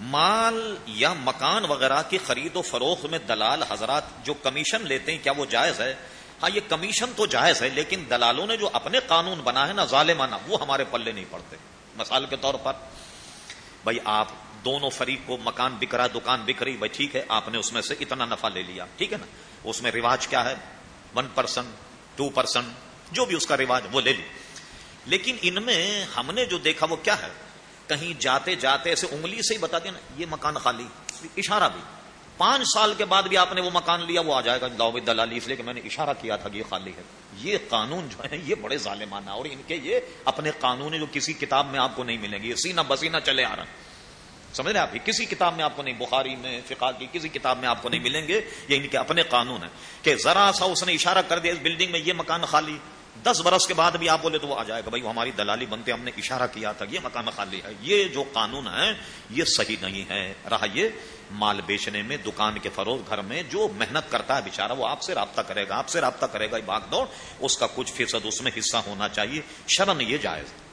مال یا مکان وغیرہ کی خرید و فروخت میں دلال حضرات جو کمیشن لیتے ہیں، کیا وہ جائز ہے؟ ہاں یہ کمیشن تو جائز ہے، لیکن دلالوں نے جو اپنے قانون بنا ہے نا، ظالمانہ، وہ ہمارے پلے نہیں پڑتے۔ مثال کے طور پر، بھائی آپ دونوں فریق کو مکان بک رہا، دکان بک رہی، بھائی ٹھیک ہے، آپ نے اس میں سے اتنا نفع لے لیا، ٹھیک ہے نا؟ اس میں رواج کیا ہے؟ ون پرسنٹ ٹو پرسنٹ جو بھی اس کا رواج، وہ لے لی۔ لیکن ان میں ہم نے جو دیکھا، وہ کیا ہے؟ کہیں جاتے جاتے ایسے انگلی سے ہی بتا دیا نا، یہ مکان خالی۔ اشارہ بھی۔ پانچ سال کے بعد بھی آپ نے وہ مکان لیا، وہ آ جائے گا۔ لاؤ دلالی، اس لیے کہ میں نے اشارہ کیا تھا کہ یہ خالی ہے۔ یہ قانون جو ہے، یہ بڑے ظالمانہ اور ان کے یہ اپنے قانون جو کسی کتاب میں آپ کو نہیں ملیں گے۔ یہ سینہ بسینہ چلے آ رہا۔ سمجھ رہے آپ کسی کتاب میں آپ کو نہیں، بخاری میں، فقہ کی کسی کتاب میں آپ کو نہیں ملیں گے۔ یہ ان کے اپنے قانون ہیں کہ ذرا سا اس نے اشارہ کر دیا، اس بلڈنگ میں یہ مکان خالی۔ دس برس کے بعد بھی آپ بولے تو وہ آ جائے گا، بھائی ہماری دلالی بنتے، ہم نے اشارہ کیا تھا، یہ مکان خالی ہے، یہ جو قانون ہے، یہ صحیح نہیں ہے۔ رہا یہ مال بیچنے میں، دکان کے فروغ گھر میں، جو محنت کرتا ہے بےچارا وہ آپ سے رابطہ کرے گا، آپ سے رابطہ کرے گا بھاگ دوڑ، اس کا کچھ فیصد اس میں حصہ ہونا چاہیے شرم یہ جائز۔